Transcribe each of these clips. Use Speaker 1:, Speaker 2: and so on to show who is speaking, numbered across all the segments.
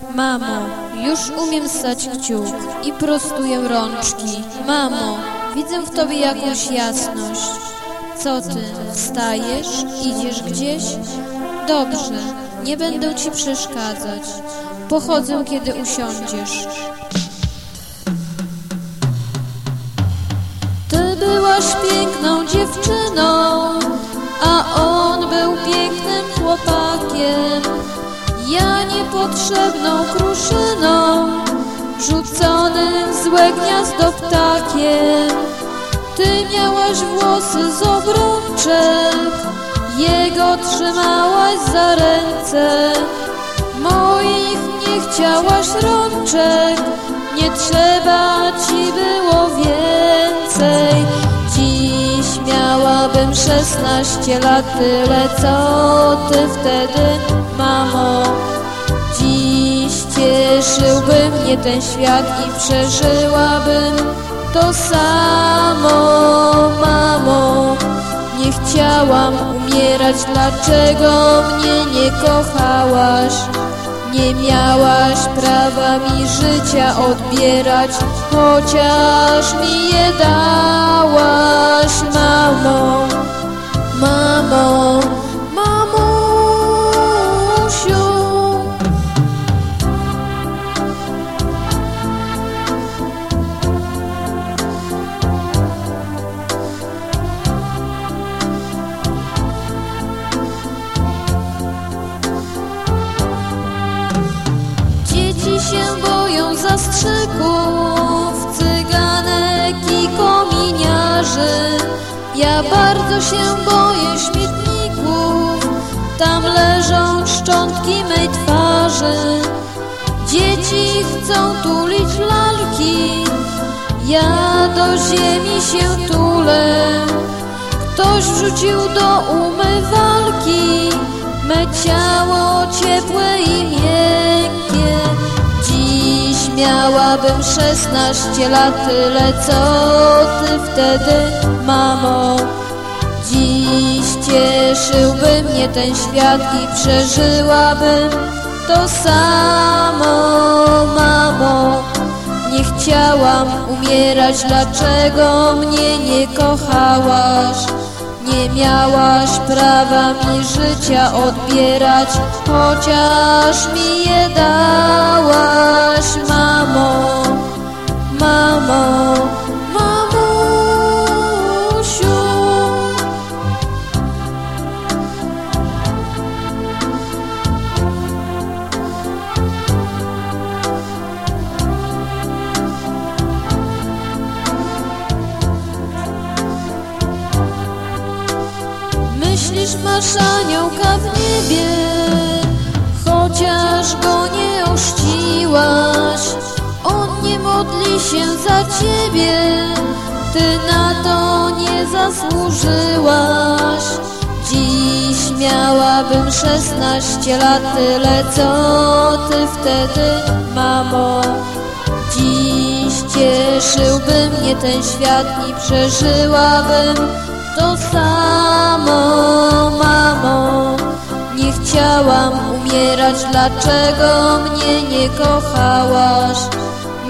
Speaker 1: Mamo, już umiem stać kciuk i prostuję rączki. Mamo, widzę w tobie jakąś jasność. Co ty, wstajesz? Idziesz gdzieś? Dobrze, nie będę ci przeszkadzać. Pochodzę, kiedy usiądziesz. Ty byłaś piękną dziewczyną, a on był pięknym chłopakiem. Ja niepotrzebną kruszyną, rzuconym w złe gniazdo ptakiem. Ty miałaś włosy z obrączek, jego trzymałaś za ręce. Moich nie chciałaś rączek, nie trzeba ci było miałabym szesnaście lat, tyle co ty wtedy, mamo. Dziś cieszyłby mnie ten świat i przeżyłabym to samo, mamo. Nie chciałam umierać, dlaczego mnie nie kochałaś? Nie miałaś prawa mi życia odbierać, chociaż mi je dałaś, mamo, mamo, kominiarzy. Ja bardzo się boję śmietników, tam leżą szczątki mej twarzy. Dzieci chcą tulić lalki, ja do ziemi się tulę. Ktoś wrzucił do umywalki me ciało ciepłe i miękkie. Miałabym szesnaście lat, tyle co ty wtedy, mamo. Dziś cieszyłby mnie ten świat i przeżyłabym to samo, mamo. Nie chciałam umierać, dlaczego mnie nie kochałaś? Nie miałaś prawa mi życia odbierać, chociaż mi je dałaś, mamo, mamo, Myślisz, masz aniołka w niebie, chociaż go nie ościłaś. On nie modli się za ciebie, ty na to nie zasłużyłaś. Dziś miałabym szesnaście lat, tyle co ty wtedy, mamo. Dziś cieszyłby mnie ten świat i przeżyłabym to samo, mamo. Nie chciałam umierać, dlaczego mnie nie kochałaś?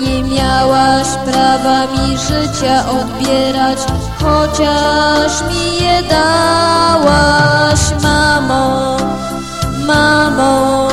Speaker 1: Nie miałaś prawa mi życia odbierać, chociaż mi je dałaś, mamo, mamo.